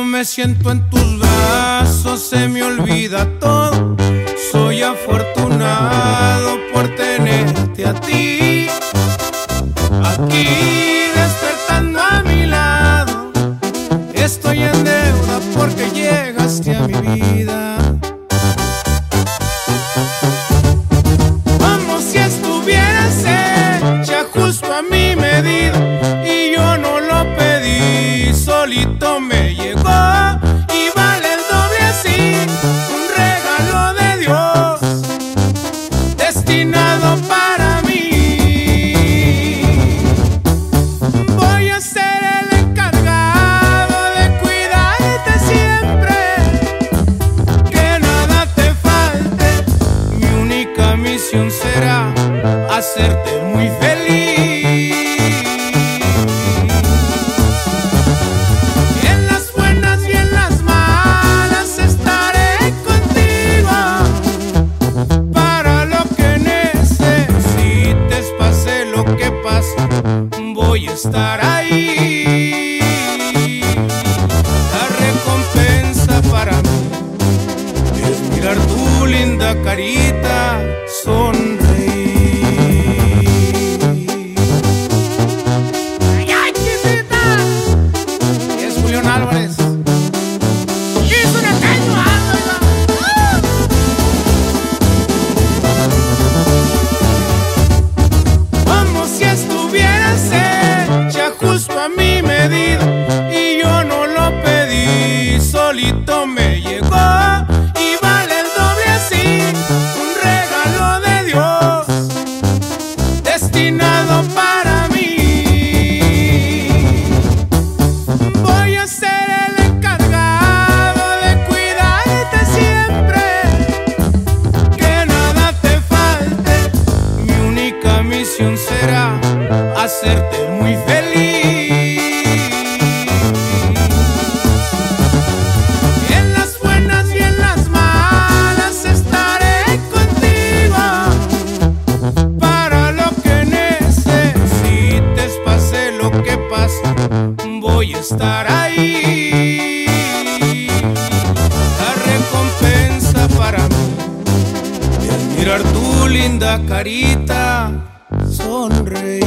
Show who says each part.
Speaker 1: Me siento en tus brazos se me olvida todo. Soy afortunado me llegó y vale el doble así, un regalo de Dios destinado para mí. Voy a ser el encargado de cuidarte siempre, que nada te falte. Mi única misión será hacerte muy feliz. Voy a estar ahí. La recompensa para mí es mirar tu linda carita sonreír. Me llegó y vale el doble así, un regalo de Dios destinado para mí. Voy a ser el encargado de cuidarte siempre que nada te falte. Mi única misión será hacerte muy feliz. Voy a estar ahí. La recompensa para mí mirar tu linda carita sonreír.